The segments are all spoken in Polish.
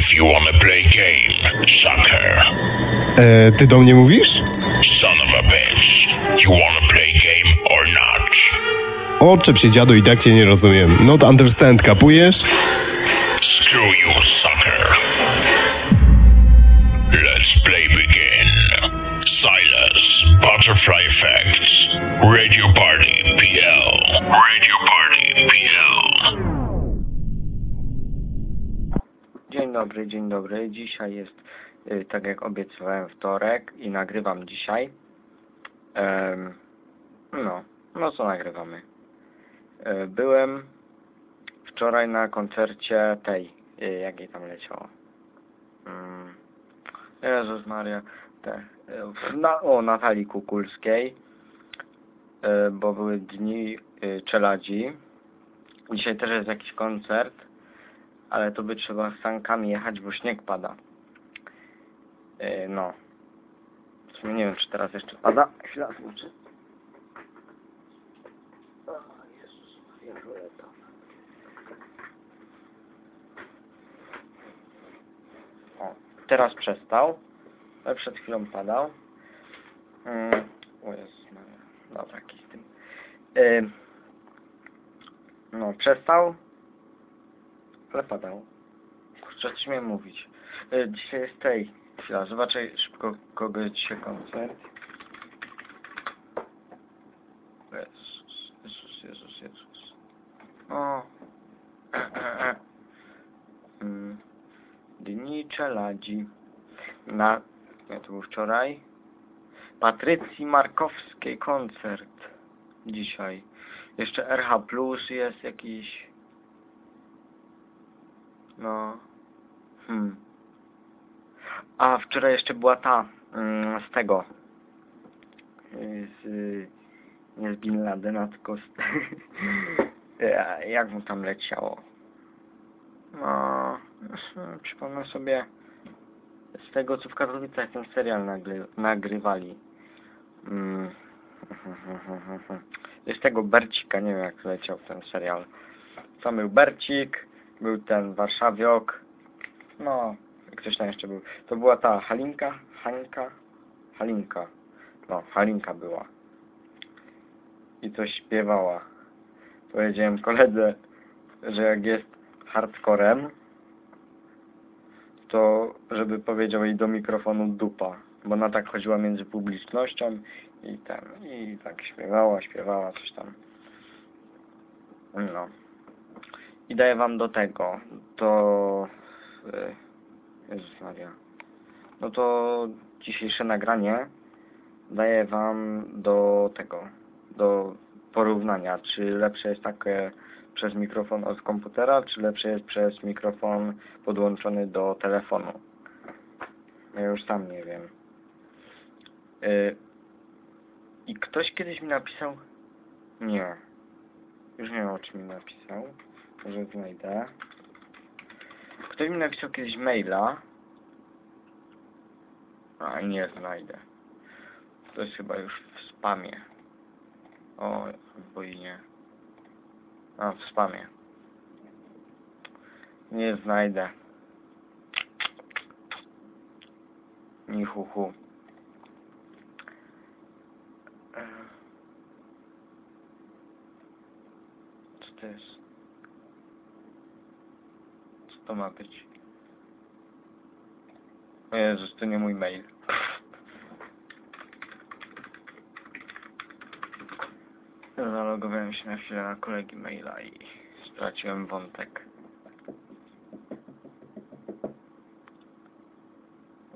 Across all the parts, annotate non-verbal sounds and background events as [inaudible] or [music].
If you wanna play game, sucker. E, ty do mnie mówisz? Son of a bitch. You wanna play game or not? Oczep się dziadu i tak cię nie rozumiem. Not understand, kapujesz? Dobry, dzień dobry. Dzisiaj jest, y, tak jak obiecywałem, wtorek i nagrywam dzisiaj. No, no co nagrywamy? E, byłem wczoraj na koncercie tej, y, jakiej tam leciało. Mm, Jezus Maria, te, y, na, o Natalii Kukulskiej, y, bo były dni y, czeladzi. Dzisiaj też jest jakiś koncert ale to by trzeba sankami jechać, bo śnieg pada. Yy, no. W sumie nie wiem, czy teraz jeszcze pada. Chwila, znaczy. O, teraz przestał. Ale przed chwilą padał. Mm, o Jezus. Dobra, jaki z tym. Yy, no, przestał ale padał. Kurczę, co miałem mówić? E, Dzisiaj jest tej. Chwila, zobaczę szybko, kogo jest dzisiaj koncert. Jezus, Jezus, Jezus, Jezus. O. [clears throat] Mm. Dni czeladzi. Na... Nie, to był wczoraj. Patrycji Markowskiej koncert. Dzisiaj. Jeszcze RH Plus jest jakiś... No. Hmm. A wczoraj jeszcze była ta mm, z tego. y, Z, y, nie z Bin Ladena, tylko z, [laughs] Ja- jak mu tam leciało. No. Przypomnę sobie z tego, co w Katowicach ten serial nagry, nagrywali. Mm. [laughs] Z tego Bercika, nie wiem jak leciał ten serial. Tam był Bercik, był ten Warszawiok, no, ktoś tam jeszcze był. To była ta Halinka, Halinka, Halinka, no, Halinka była. I coś śpiewała. Powiedziałem koledze, że jak jest hardcorem, to żeby powiedział jej do mikrofonu dupa, bo ona tak chodziła między publicznością i ten, i tak śpiewała, śpiewała coś tam. No i daję wam do tego, do... y, Jezus Maria. No to dzisiejsze nagranie daję wam do tego, do porównania, czy lepsze jest takie przez mikrofon od komputera, czy lepsze jest przez mikrofon podłączony do telefonu. Ja już sam nie wiem. Y, I ktoś kiedyś mi napisał... Nie. Już nie wiem o czym mi napisał. Może znajdę. Ktoś mi napisał kiedyś maila. A nie znajdę. To jest chyba już w spamie. O, albo i nie. A, w spamie. Nie znajdę. Ni. E. Co to jest? To ma być? O Jezus, to nie mój mail. Zalogowałem się na chwilę na kolegi maila i straciłem wątek.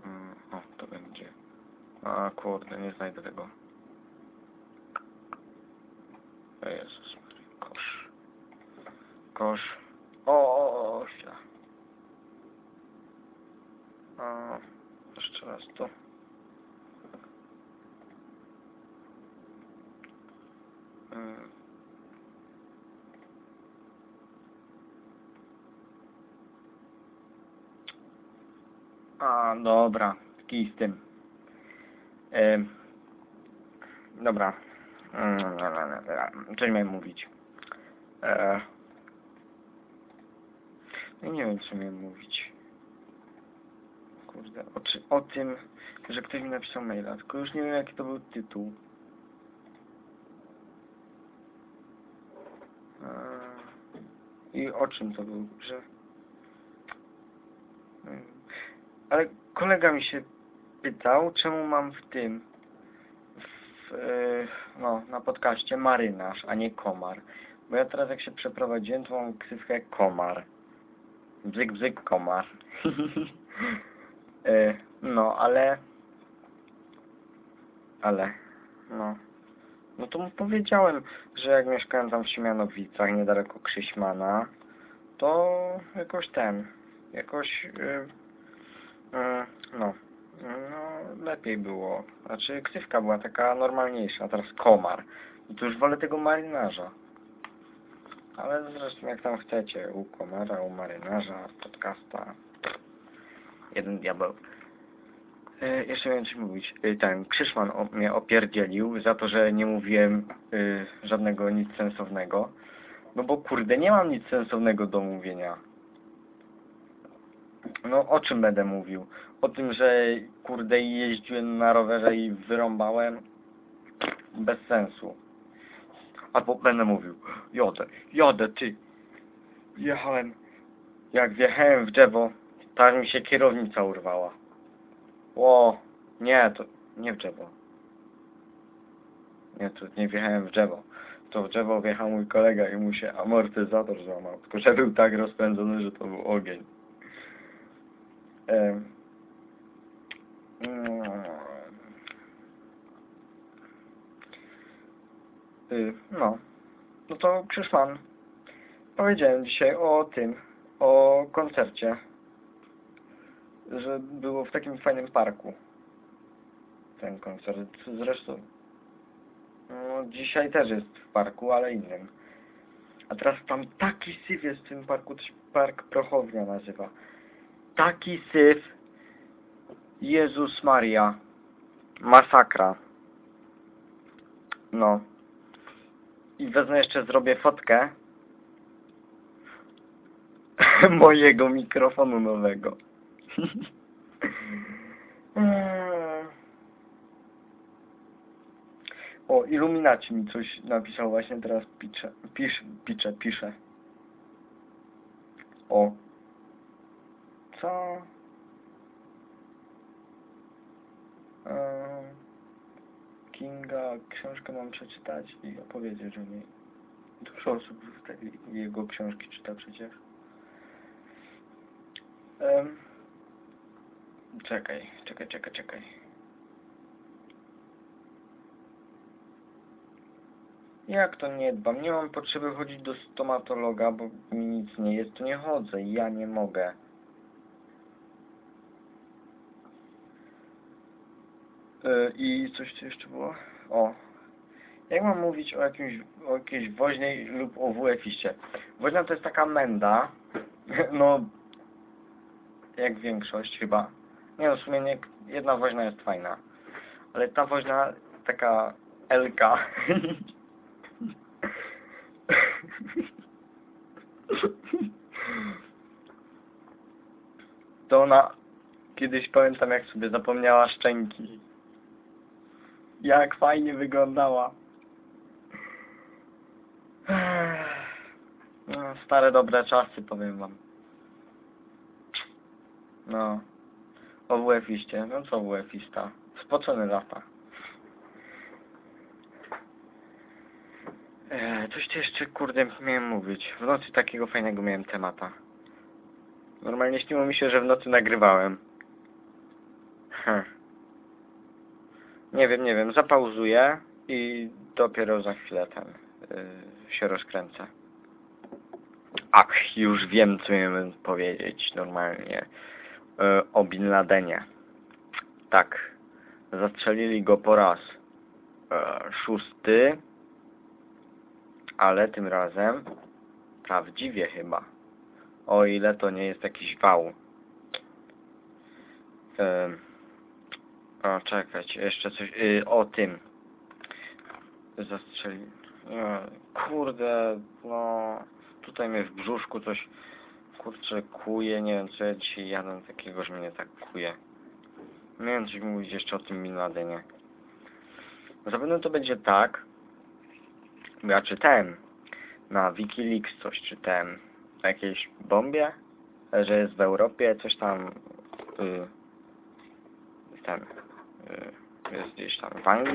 Mm, O, to będzie. A kurde, nie znajdę tego. O Jezus, kosz. Kosz. O, o, o, chwila. O, jeszcze raz to. Mm. A, dobra, kij z tym. Ym, dobra. No, no, no, no, Coś miałem mówić. E, Ja nie wiem, co miałem mówić. Kurde, o, czy, o tym, że ktoś mi napisał maila, tylko już nie wiem, jaki to był tytuł. Eee, I o czym to był, że... Ale kolega mi się pytał, czemu mam w tym, w, e, no, na podcaście marynarz, a nie komar. Bo ja teraz jak się przeprowadziłem, to mam ksywkę komar. Bzyk, bzyk, komar. [laughs] E, no, ale... Ale... No... No to mu powiedziałem, że jak mieszkałem tam w Siemianowicach, niedaleko Krzyśmana, to jakoś ten... Jakoś... y, y, no... No, lepiej było. Znaczy, ksywka była taka normalniejsza, a teraz komar. I to już wolę tego marynarza. Ale zresztą jak tam chcecie, u komara, u marynarza, podcasta. Jeden diabeł. E, jeszcze miałem coś mówić. E, ten Krzyszman o, mnie opierdzielił za to, że nie mówiłem e, żadnego nic sensownego. No bo kurde, nie mam nic sensownego do mówienia. No o czym będę mówił? O tym, że kurde jeździłem na rowerze i wyrąbałem? Bez sensu. Albo będę mówił, jadę, jadę, ty. Jechałem, jak wjechałem w drzewo, tak mi się kierownica urwała. Ło, nie, to nie w drzewo. Nie, to nie wjechałem w drzewo. To w drzewo wjechał mój kolega i mu się amortyzator złamał. Tylko, że był tak rozpędzony, że to był ogień. Y, No. No to Krzyszman. Powiedziałem dzisiaj o tym, o koncercie. Że było w takim fajnym parku. Ten koncert. Zresztą. No, dzisiaj też jest w parku, ale innym. A teraz tam taki syf jest w tym parku, to się park Prochownia nazywa. Taki syf. Jezus Maria. Masakra. No. I wezmę jeszcze, zrobię fotkę [laughs] mojego mikrofonu nowego. [laughs] Mm. o, Illuminaci mi coś napisał właśnie teraz pisze, pisz, pisze, pisze. O. Co? Eee, Kinga, książkę mam przeczytać i opowiedzieć o niej. Dużo osób jego książki czyta przecież. Em, czekaj, czekaj, czekaj, czekaj. Jak to nie dbam? Nie mam potrzeby chodzić do stomatologa, bo mi nic nie jest, to nie chodzę ja nie mogę. E, I coś tu jeszcze było? O. Jak mam mówić o jakimś, o jakiejś woźnej lub o WF-iście? Woźna to jest taka menda, [laughs] no, jak większość chyba. Nie no, w sumie nie, jedna woźna jest fajna. Ale ta woźna, taka Elka. [laughs] To ona kiedyś pamiętam jak sobie zapomniała szczęki. Jak fajnie wyglądała. No, stare dobre czasy powiem wam. No. O WF-iście. No co WF-ista? Spocony lata. Eee, coś tu jeszcze kurde miałem mówić. W nocy takiego fajnego miałem temata. Normalnie śniło mi się, że w nocy nagrywałem. Nie wiem, nie wiem. Zapauzuję i dopiero za chwilę ten yy, się rozkręcę. Ach, już wiem, co miałem powiedzieć normalnie. Yy, o Bin Ladenie. Tak. Zastrzelili go po raz yy, szósty. Ale tym razem prawdziwie chyba. O ile to nie jest jakiś wał. Ym, o, czekać, jeszcze coś y, o tym. Zastrzeli. Nie, kurde, no. Tutaj mnie w brzuszku coś kurczę kuje, nie wiem co ja dzisiaj takiego, że mnie tak kuje. Nie wiem coś mówić jeszcze o tym Bin Ladenie. Zapewne to będzie tak, ja czytałem na Wikileaks coś czytałem o jakiejś bombie, że jest w Europie, coś tam y, ten y, jest gdzieś tam w Anglii